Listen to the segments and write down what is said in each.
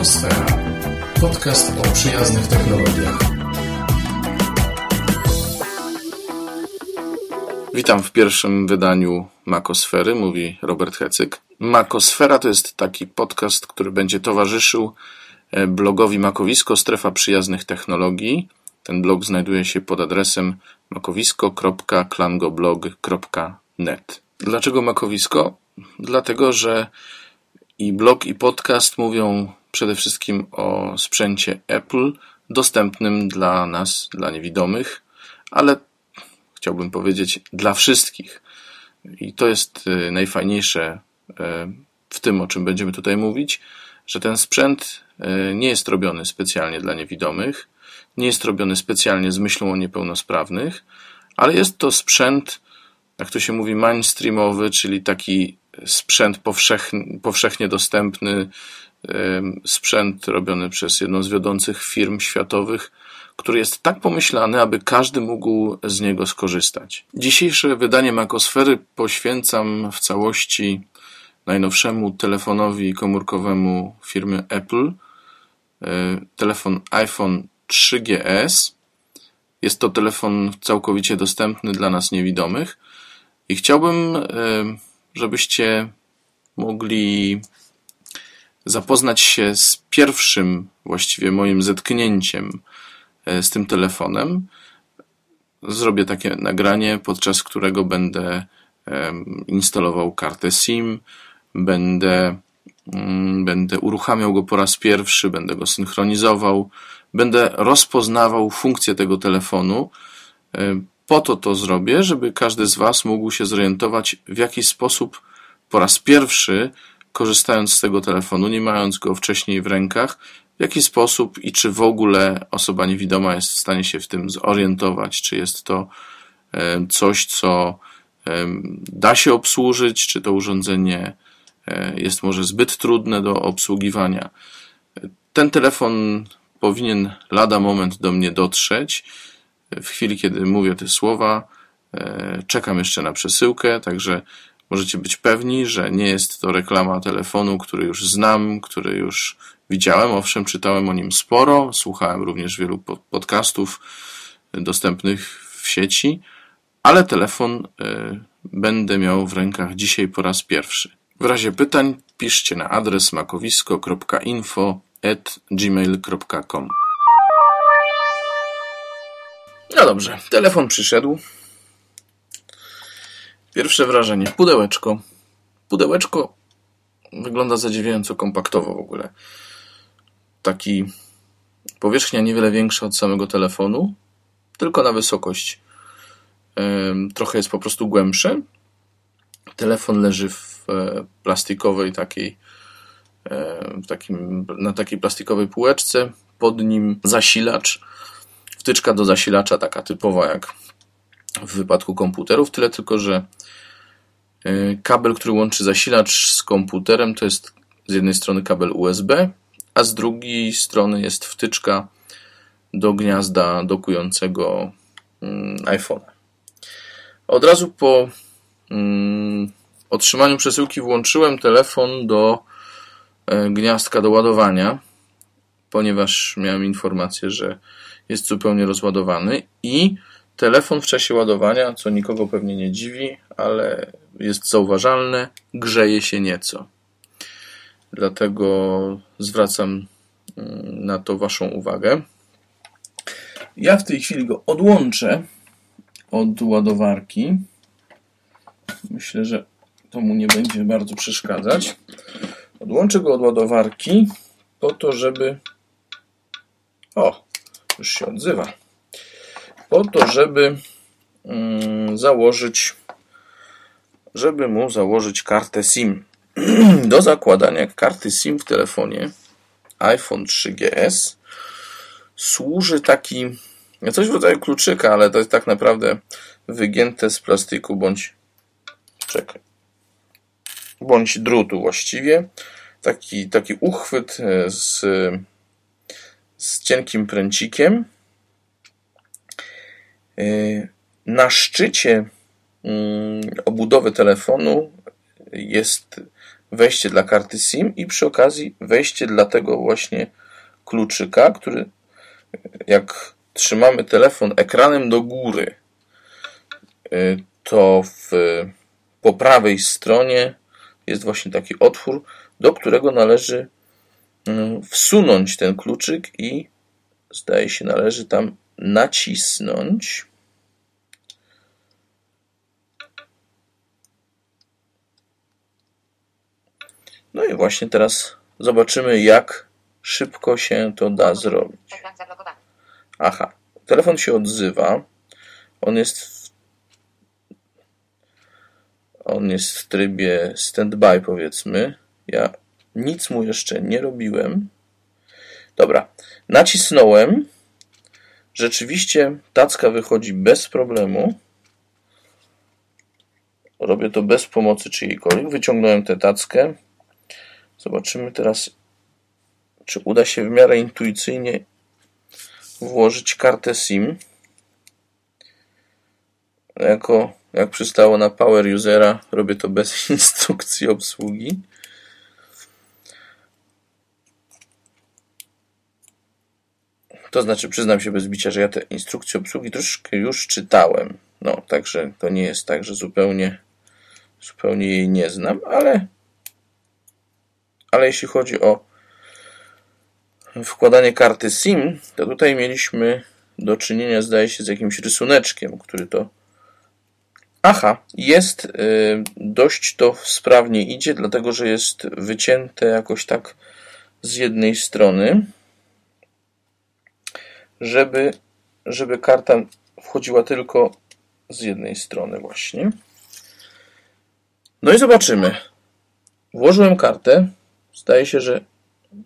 Makosfera. Podcast o przyjaznych technologiach. Witam w pierwszym wydaniu Makosfery, mówi Robert Hecyk. Makosfera to jest taki podcast, który będzie towarzyszył e, blogowi Makowisko Strefa Przyjaznych Technologii. Ten blog znajduje się pod adresem makowisko.klangoblog.net. Dlaczego Makowisko? Dlatego, że i blog, i podcast mówią przede wszystkim o sprzęcie Apple dostępnym dla nas, dla niewidomych, ale chciałbym powiedzieć dla wszystkich. I to jest y, najfajniejsze y, w tym, o czym będziemy tutaj mówić, że ten sprzęt y, nie jest robiony specjalnie dla niewidomych, nie jest robiony specjalnie z myślą o niepełnosprawnych, ale jest to sprzęt, jak to się mówi, mainstreamowy, czyli taki sprzęt powszechnie, powszechnie dostępny, sprzęt robiony przez jedną z wiodących firm światowych, który jest tak pomyślany, aby każdy mógł z niego skorzystać. Dzisiejsze wydanie Makosfery poświęcam w całości najnowszemu telefonowi komórkowemu firmy Apple. E, telefon iPhone 3GS. Jest to telefon całkowicie dostępny dla nas niewidomych i chciałbym żebyście mogli zapoznać się z pierwszym właściwie moim zetknięciem e, z tym telefonem. Zrobię takie nagranie, podczas którego będę instalował kartę SIM, będę, mm, będę uruchamiał go po raz pierwszy, będę go synchronizował, będę rozpoznawał funkcję tego telefonu, e, po to to zrobię, żeby każdy z Was mógł się zorientować, w jaki sposób po raz pierwszy, korzystając z tego telefonu, nie mając go wcześniej w rękach, w jaki sposób i czy w ogóle osoba niewidoma jest w stanie się w tym zorientować, czy jest to coś, co da się obsłużyć, czy to urządzenie e, jest może zbyt trudne do obsługiwania. Ten telefon powinien lada moment do mnie dotrzeć. W chwili, kiedy mówię te słowa, e, czekam jeszcze na przesyłkę, także możecie być pewni, że nie jest to reklama telefonu, który już znam, który już widziałem. Owszem, czytałem o nim sporo, słuchałem również wielu podcastów dostępnych w sieci, ale telefon e, będę miał w rękach dzisiaj po raz pierwszy. W razie pytań piszcie na adres makowisko.info@gmail.com. No dobrze, telefon przyszedł. Pierwsze wrażenie. Pudełeczko. Pudełeczko wygląda zadziwiająco kompaktowo w ogóle. Taki powierzchnia niewiele większa od samego telefonu, tylko na wysokość. Trochę jest po prostu głębszy. Telefon leży w e, plastikowej takiej, e, w takim, na takiej plastikowej półeczce. Pod nim zasilacz wtyczka do zasilacza, taka typowa jak w wypadku komputerów, tyle tylko, że kabel, który łączy zasilacz z komputerem, to jest z jednej strony kabel USB, a z drugiej strony jest wtyczka do gniazda dokującego mm, iPhone. Od razu po mm, otrzymaniu przesyłki włączyłem telefon do e, gniazdka do ładowania, ponieważ miałem informację, że jest zupełnie rozładowany i telefon w czasie ładowania, co nikogo pewnie nie dziwi, ale jest zauważalne, grzeje się nieco. Dlatego zwracam mm, na to Waszą uwagę. Ja w tej chwili go odłączę od ładowarki. Myślę, że to mu nie będzie bardzo przeszkadzać. Odłączę go od ładowarki po to, żeby. O, już się odzywa. Po to, żeby mm, założyć, żeby mu założyć kartę SIM. Do zakładania karty SIM w telefonie iPhone 3GS służy taki coś w rodzaju kluczyka, ale to jest tak naprawdę wygięte z plastiku bądź czekaj, bądź drutu właściwie. Taki, taki uchwyt e, z z cienkim pręcikiem. E, na szczycie obudowy telefonu jest wejście dla karty SIM i przy okazji wejście dla tego właśnie kluczyka, który jak trzymamy telefon ekranem do góry, y, to w, po prawej stronie jest właśnie taki otwór, do którego należy y, wsunąć ten kluczyk i zdaje się należy tam nacisnąć. No i właśnie teraz zobaczymy, jak szybko się to da zrobić. Aha, telefon się odzywa. On jest w, on jest w trybie standby, powiedzmy. Ja nic mu jeszcze nie robiłem. Dobra, nacisnąłem. Rzeczywiście tacka wychodzi bez problemu. Robię to bez pomocy czyjejkolwiek. Wyciągnąłem tę tackę. Zobaczymy teraz, czy uda się w miarę intuicyjnie włożyć kartę SIM. Jako, jak przystało na power usera, robię to bez instrukcji obsługi. To znaczy, przyznam się bez bicia, że ja te instrukcje obsługi troszkę już czytałem. No, także to nie jest tak, że zupełnie, zupełnie jej nie znam, ale, ale jeśli chodzi o wkładanie karty SIM, to tutaj mieliśmy do czynienia, zdaje się, z jakimś rysuneczkiem, który to. Aha, jest y, dość to sprawnie idzie, dlatego że jest wycięte jakoś tak z jednej strony żeby, żeby karta wchodziła tylko z jednej strony właśnie. No i zobaczymy. Włożyłem kartę. Zdaje się, że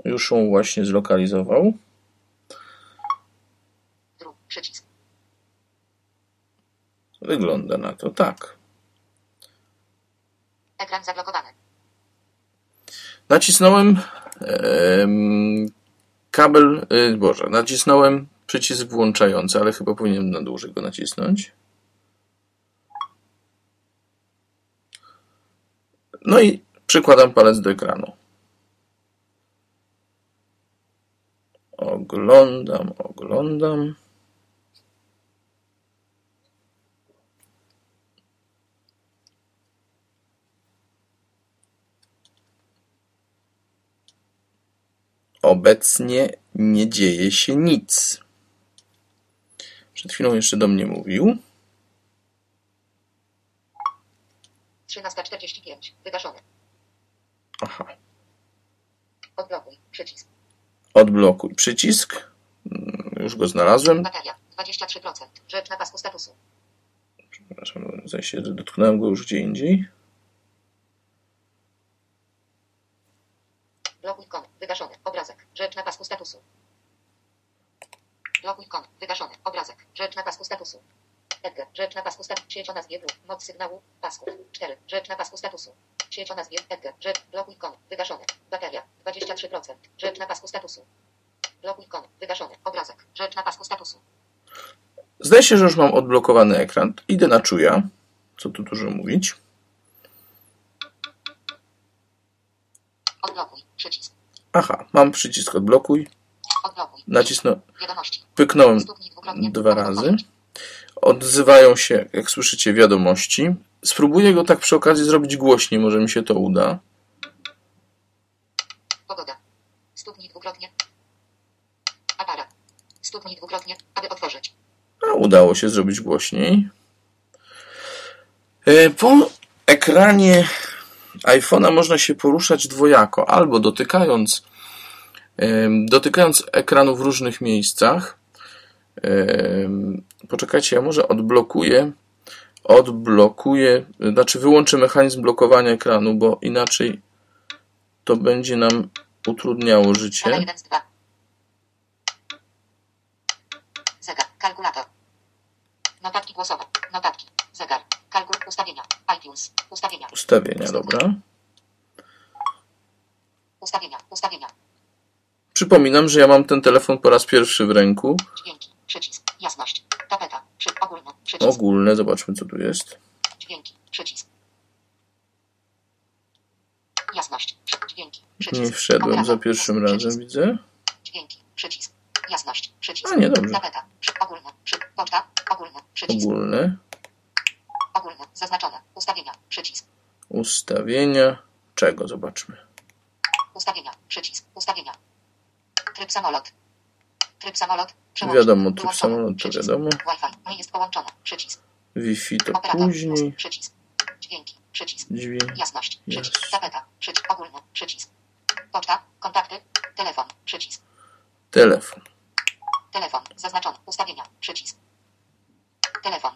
już ją właśnie zlokalizował. Przycisk. Wygląda na to tak. Ekran zablokowany. Nacisnąłem kabel, yy, Boże, nacisnąłem przycisk włączający, ale chyba powinienem na dłużej go nacisnąć. No i przykładam palec do ekranu. Oglądam, oglądam. Obecnie nie dzieje się nic. Przed chwilą jeszcze do mnie mówił. 13.45. Wygaszony. Aha. Odblokuj. Przycisk. Odblokuj przycisk. Mm, już go znalazłem. Bateria. 23%. Rzecz na pasku statusu. Przepraszam, że dotknąłem go już gdzie indziej. Blokuj kon. Wygaszony. Obrazek. Rzecz na pasku statusu. Blokuj kont. Wygaszony. Obrazek. Rzecz na pasku statusu. Edgar. Rzecz na pasku statusu. Sieć o nazwie blue. Moc sygnału. Pasków. 4. Rzecz na pasku statusu. Sieć o nazwie Edgar. Rzecz. Blokuj kont. Wygaszony. Bateria. 23%. Rzecz na pasku statusu. Blokuj kont. Wygaszony. Obrazek. Rzecz na pasku statusu. Zdaje się, że już mam odblokowany ekran. Idę na czuja. Co tu dużo mówić. Odblokuj. Przycisk. Aha, mam przycisk odblokuj. Odblokuj. Nacisnę, pyknąłem dwa razy. Odzywają się, jak słyszycie, wiadomości. Spróbuję go tak przy okazji zrobić głośniej, może mi się to uda. Pogoda. Stuknij dwukrotnie. Aparat. Stuknij dwukrotnie, aby otworzyć. A udało się zrobić głośniej. E, Po ekranie iPhone'a można się poruszać dwojako, albo dotykając, em, dotykając ekranu w różnych miejscach. Em, Poczekajcie, ja może odblokuję, odblokuję, znaczy wyłączę mechanizm blokowania ekranu, bo inaczej to będzie nam utrudniało życie. 1 z 2. Zegar. Kalkulator. Notatki głosowe. Notatki. Zegar. Kalkul. Ustawienia. iTunes. Ustawienia. Ustawienia, dobra. Ustawienia. Ustawienia. Przypominam, że ja mam ten telefon po raz pierwszy w ręku. Dźwięki. Przycisk. Jasność. Tapeta. Ogólne. Ogólne, zobaczmy co tu jest. Dźwięki. Przycisk. Jasność. Dźwięki. Nie Przycisk. wszedłem za pierwszym razem, widzę. Dźwięki. Przycisk. Jasność. Przycisk. A, nie, dobrze. Przy, ogólne. Przy, poczta. Ogólne. Przycisk. Ogólne. Ogólne. Zaznaczone. Ustawienia. Przycisk. Ustawienia. Czego? Zobaczmy. Ustawienia. Przycisk. Ustawienia. Tryb samolot. Tryb samolot. Przełącznik. Wiadomo, Wyłączony. samolot to wiadomo. Wi-Fi. Nie jest połączone. Przycisk. Wi-Fi to Operator. później. Przycisk. Dźwięki. Przycisk. Dźwięk. Jasność. Przycisk. Jest. Tapeta. Przycisk. Ogólne. Przycisk. Poczta. Kontakty. Telefon. Przycisk. Telefon. Telefon. Zaznaczony. Ustawienia. Przycisk. Telefon.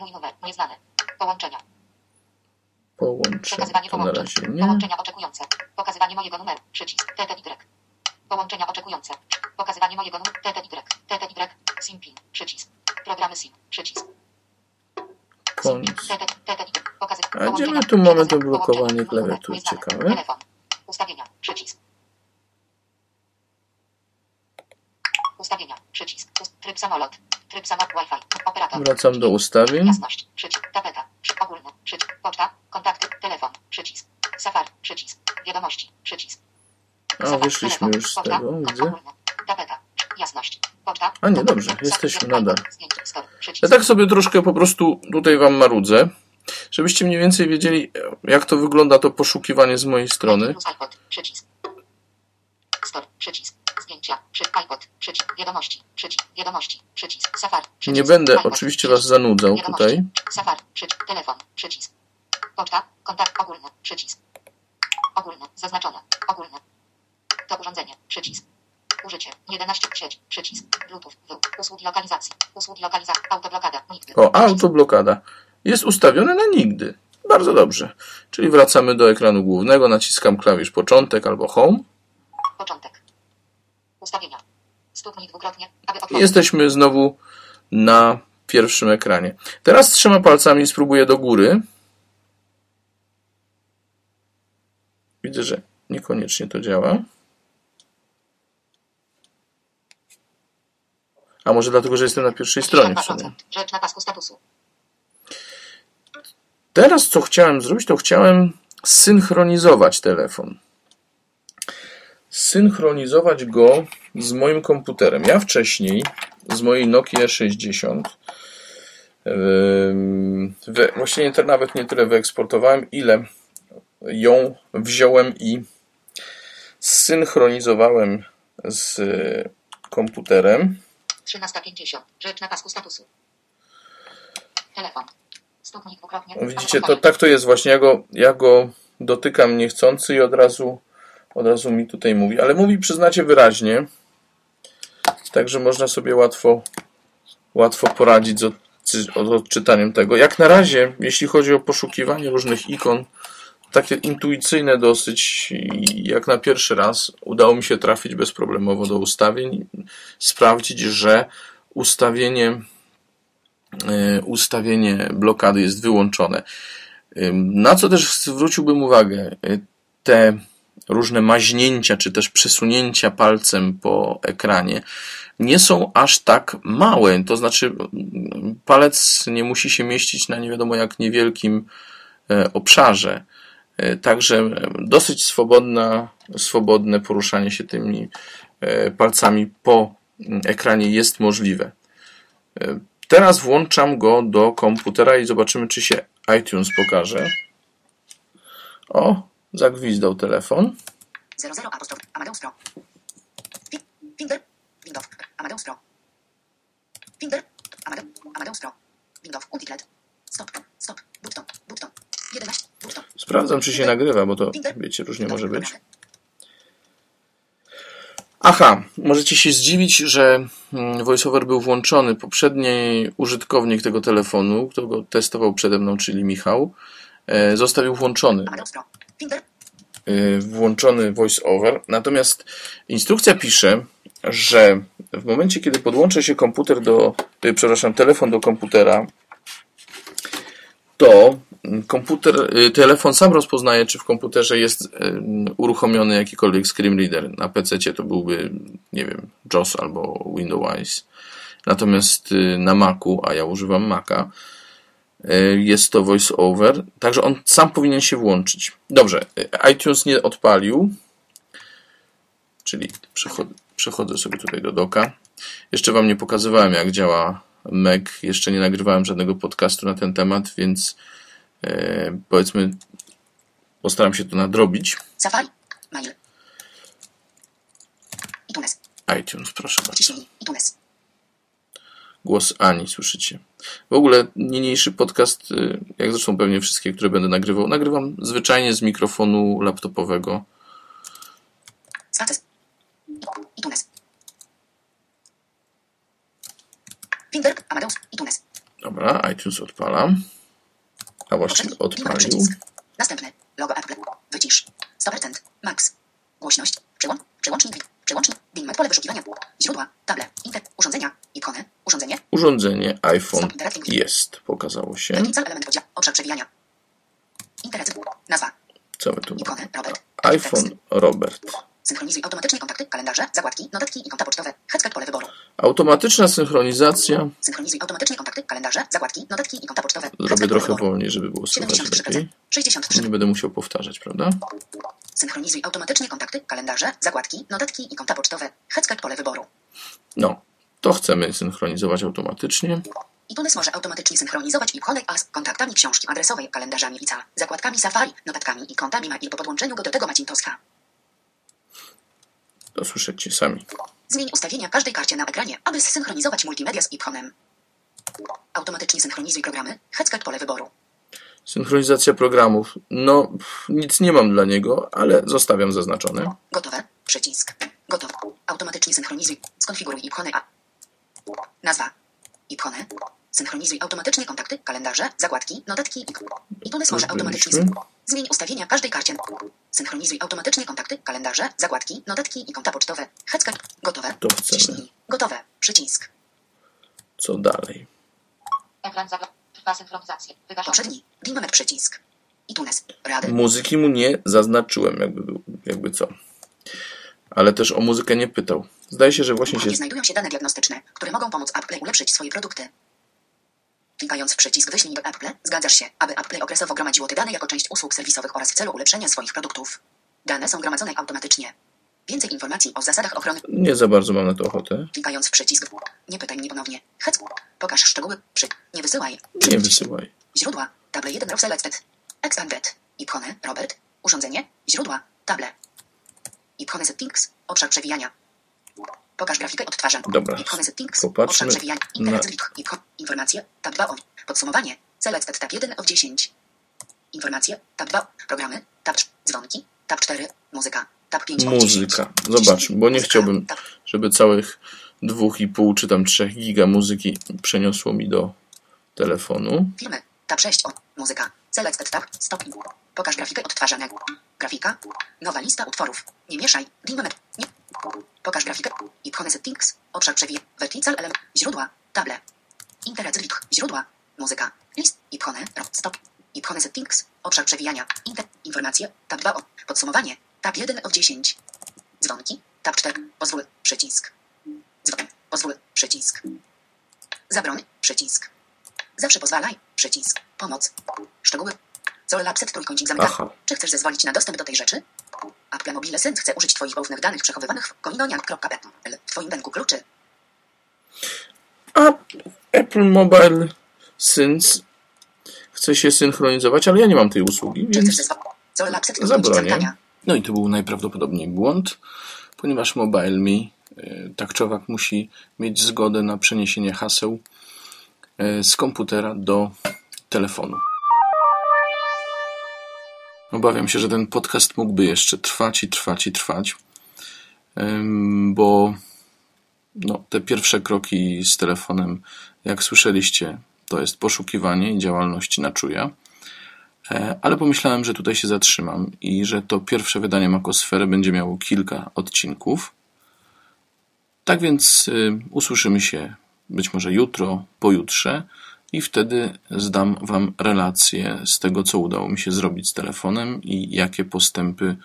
Mój numer. Nieznany. Połączenia. Połączenie. Przekazywanie połączeń. Połączenia oczekujące. Pokazywanie mojego numeru. Przycisk. TTY. Połączenia oczekujące. Pokazywanie mojego numeru. TTY. TTY. SIM PIN. Przycisk. Programy SIM. Przycisk. Koniec. Pokazy. A gdzie my tu mamy to blokowanie klawiatury? Ciekawe. Telefon. Ustawienia. Przycisk. Ustawienia. Przycisk. Tryb samolot. Tryb samolot Wi-Fi. Operator. Wracam do ustawień. Jasność. Przycisk. Tapeta. Przy, ogólne. Przycisk. Poczta. Kontakty. Telefon. Przycisk. Safari. Przycisk. Wiadomości. Przycisk. A, Safari, wyszliśmy już z tego, widzę. Tapeta. Jasność. Poczta. A nie, dobrze, jesteśmy nadal. Przycisk. Ja tak sobie troszkę po prostu tutaj wam marudzę, żebyście mniej więcej wiedzieli, jak to wygląda to poszukiwanie z mojej strony. Przycisk. Store. Przycisk. Zdjęcia. Przy, iPod. Przycisk. Wiadomości. Przycisk. Wiadomości. Przycisk. Safari. Przycisk. Nie będę iPod, oczywiście przycisk. was zanudzał tutaj. Safari. Przycisk. Telefon. Przycisk. Poczta. Kontakt ogólny. Przycisk. Ogólne. Zaznaczone. Ogólne. To urządzenie. Przycisk. Użycie. 11. Sieć. Przycisk. Bluetooth. W. Usługi lokalizacji. Usługi lokalizacji. Autoblokada. Nigdy. O, autoblokada. Jest ustawione na nigdy. Bardzo dobrze. Czyli wracamy do ekranu głównego, naciskam klawisz początek albo home. Początek. Ustawienia. Stuknij dwukrotnie, aby otworzyć. jesteśmy znowu na pierwszym ekranie. Teraz trzema palcami spróbuję do góry. Widzę, że niekoniecznie to działa. A może dlatego, że jestem na pierwszej stronie w sumie. 52%. Rzecz na pasku statusu. Teraz co chciałem zrobić, to chciałem synchronizować telefon. Synchronizować go z moim komputerem. Ja wcześniej z mojej Nokia 60 ym, we, właściwie nie, nawet nie tyle wyeksportowałem, ile ją wziąłem i synchronizowałem z y, komputerem. 13.50. Rzecz na pasku statusu. Telefon. Dwukrotnie. O, aby Widzicie, to tak to jest właśnie. Ja go, ja go dotykam niechcący i od razu, od razu mi tutaj mówi. Ale mówi, przyznacie, wyraźnie. Także można sobie łatwo, łatwo poradzić z odczytaniem tego. Jak na razie, jeśli chodzi o poszukiwanie różnych ikon, takie intuicyjne dosyć jak na pierwszy raz udało mi się trafić bezproblemowo do ustawień, sprawdzić, że ustawienie y, ustawienie blokady jest wyłączone. Na co też zwróciłbym uwagę, y, te różne maźnięcia, czy też przesunięcia palcem po ekranie nie są aż tak małe. To znaczy, palec nie musi się mieścić na nie wiadomo jak niewielkim e, obszarze. E, Także e, dosyć swobodna, swobodne poruszanie się tymi e, palcami po mm, ekranie jest możliwe. Teraz włączam go do komputera i zobaczymy, czy się iTunes pokaże. O, zagwizdał telefon. 00 apostrof. Amadeus Pro. Windows. Amadeus Pro. Amadeus Pro. Windows. Multicled. Stop. Stop. Button. Button. 11. Button. Sprawdzam, czy się nagrywa, bo to wiecie, różnie może być. Aha, możecie się zdziwić, że mm, VoiceOver był włączony. Poprzedni użytkownik tego telefonu, kto go testował przede mną, czyli Michał, e, zostawił włączony. Y, włączony voice-over. Natomiast instrukcja pisze, że w momencie, kiedy podłączy się komputer do, y, przepraszam, telefon do komputera, to komputer, y, telefon sam rozpoznaje, czy w komputerze jest y, uruchomiony jakikolwiek screen reader. Na PC to byłby, nie wiem, JOS albo Windows. Natomiast y, na Macu, a ja używam Maca, jest to voiceover, także on sam powinien się włączyć. Dobrze, iTunes nie odpalił, czyli przechodzę, przechodzę sobie tutaj do doka. Jeszcze Wam nie pokazywałem, jak działa Mac. Jeszcze nie nagrywałem żadnego podcastu na ten temat, więc e, powiedzmy, postaram się to nadrobić. Safari. Mail. iTunes. iTunes, proszę bardzo. Ciśnij. iTunes. Głos Ani, słyszycie. W ogóle niniejszy podcast, y, jak zresztą pewnie wszystkie, które będę nagrywał, nagrywam zwyczajnie z mikrofonu laptopowego. Status. iTunes. Finder. Amadeus. iTunes. Dobra, iTunes odpalam. A właśnie odpalił. Następny. Logo Apple. Wycisz. 100%. Max. Głośność. Przełącz. Przełącznik. Przełącznik. Dimmett. Pole wyszukiwania. Źródła. Table. Inter. Urządzenia. Ikony. Urządzenie. Urządzenie iPhone jest, pokazało się. Cel element oddział. Obszar przewijania. Interakcja. Nazwa. Co my tu mamy? IPhone Robert. Synchronizuj automatycznie kontakty, kalendarze, zakładki, notatki i konta pocztowe. Headset pole wyboru. Automatyczna synchronizacja. Synchronizuj automatycznie kontakty, kalendarze, zakładki, notatki i konta pocztowe. Zrobię trochę wolniej, żeby było słychać 73%. lepiej. 63%. Nie będę musiał powtarzać, prawda? Synchronizuj automatycznie kontakty, kalendarze, zakładki, notatki i konta pocztowe. Headset pole wyboru. No, to chcemy synchronizować automatycznie. iTunes może automatycznie synchronizować ikony z kontaktami książki adresowej, kalendarzami ICA, zakładkami Safari, notatkami i kontami mail po podłączeniu go do tego Macintosha. To słyszycie sami. Zmień ustawienia każdej karcie na ekranie, aby zsynchronizować multimedia z iPhone'em. Automatycznie synchronizuj programy. Headset pole wyboru. Synchronizacja programów. No, pff, nic nie mam dla niego, ale zostawiam zaznaczone. Gotowe. Przycisk. Gotowe. Automatycznie synchronizuj. Skonfiguruj A. Nazwa. Ikony. Synchronizuj automatycznie kontakty, kalendarze, zakładki, notatki i iTunes może automatycznie Zmień ustawienia każdej karcie. Synchronizuj automatycznie kontakty, kalendarze, zakładki, notatki i konta pocztowe. Headset. Gotowe. To chcemy. Ciśnij. Gotowe. Przycisk. Co dalej? Ekran synchronizacja. Wygaszony. Poprzedni. Dimmett przycisk. iTunes. Rady. Muzyki mu nie zaznaczyłem, jakby, jakby co. Ale też o muzykę nie pytał. Zdaje się, że właśnie się znajdują się dane diagnostyczne, które mogą pomóc Apple ulepszyć swoje produkty. Klikając w przycisk Wyślij do Apple, zgadzasz się, aby Apple okresowo gromadziło te dane jako część usług serwisowych oraz w celu ulepszenia swoich produktów. Dane są gromadzone automatycznie. Więcej informacji o zasadach ochrony. nie za bardzo mam na to ochotę. Klikając w przycisk Nie pytaj mnie ponownie. Hec. Pokaż szczegóły. Przy. Nie wysyłaj. Nie wysyłaj. Źródła. Table 1 Row Selected. Expanded. Ikony. Robert. Urządzenie. Źródła. Table. Ikony settings. Obszar przewijania. Pokaż grafikę odtwarzania. Dobra. Popatrzmy na-. Informacje. Tab 2 on. Podsumowanie. Selected. Tab 1 of 10. Informacje. Tab 2. Programy. Tab 3. Dzwonki. Tab 4. Muzyka. Tab 5 of 10. Muzyka. Zobacz, bo nie chciałbym, żeby całych dwóch i pół czy tam trzech giga muzyki przeniosło mi do telefonu. Filmy. Tab 6. O. Muzyka. Selected tab. Stopień. Pokaż grafikę odtwarzania. Grafika. Nowa lista utworów. Nie mieszaj. Dimmett. Nie. Pokaż grafikę. Ikony settings. Obszar przewijania. Vertical element. Źródła. Table. Interakcyjnych. Źródła. Muzyka. List. Ro. Stop. Ikony settings. Obszar przewijania. Inter. Informacje. Tab 2. O. Podsumowanie. Tab 1 of 10. Dzwonki. Tab 4. Pozwól. Przycisk. Dzwon. Pozwól. Przycisk. Zabroń. Przycisk. Zawsze pozwalaj. Przycisk. Pomoc. Szczegóły. Zol Lapset trójkącik zamykany. Aha. Czy chcesz zezwolić na dostęp do tej rzeczy? Apple Mobile Sense chce użyć Twoich poufnych danych przechowywanych w kominoniak.pl w Twoim banku kluczy. A Apple Mobile Sync chce się synchronizować, ale ja nie mam tej usługi, Czy chcesz więc zabronię. No i to był najprawdopodobniej błąd, ponieważ MobileMe, tak czy owak, musi mieć zgodę na przeniesienie haseł y, z komputera do telefonu. Obawiam się, że ten podcast mógłby jeszcze trwać i trwać i trwać, bo no, te pierwsze kroki z telefonem, jak słyszeliście, to jest poszukiwanie i działalność na czuja. E, Ale pomyślałem, że tutaj się zatrzymam i że to pierwsze wydanie Makosfery będzie miało kilka odcinków. Tak więc y, usłyszymy się być może jutro, pojutrze i wtedy zdam Wam relację z tego, co udało mi się zrobić z telefonem i jakie postępy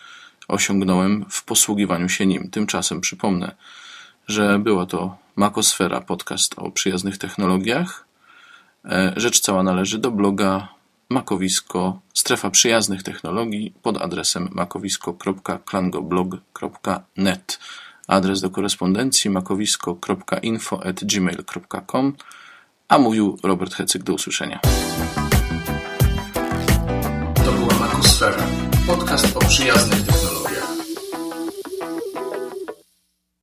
osiągnąłem w posługiwaniu się nim. Tymczasem przypomnę, że była to Makosfera, podcast o przyjaznych technologiach, E, rzecz cała należy do bloga makowisko strefa przyjaznych technologii pod adresem makowisko.klangoblog.net. Adres do korespondencji makowisko.info@gmail.com. A mówił Robert Hecyk. Do usłyszenia. To była Makosfera. Podcast o przyjaznych technologiach.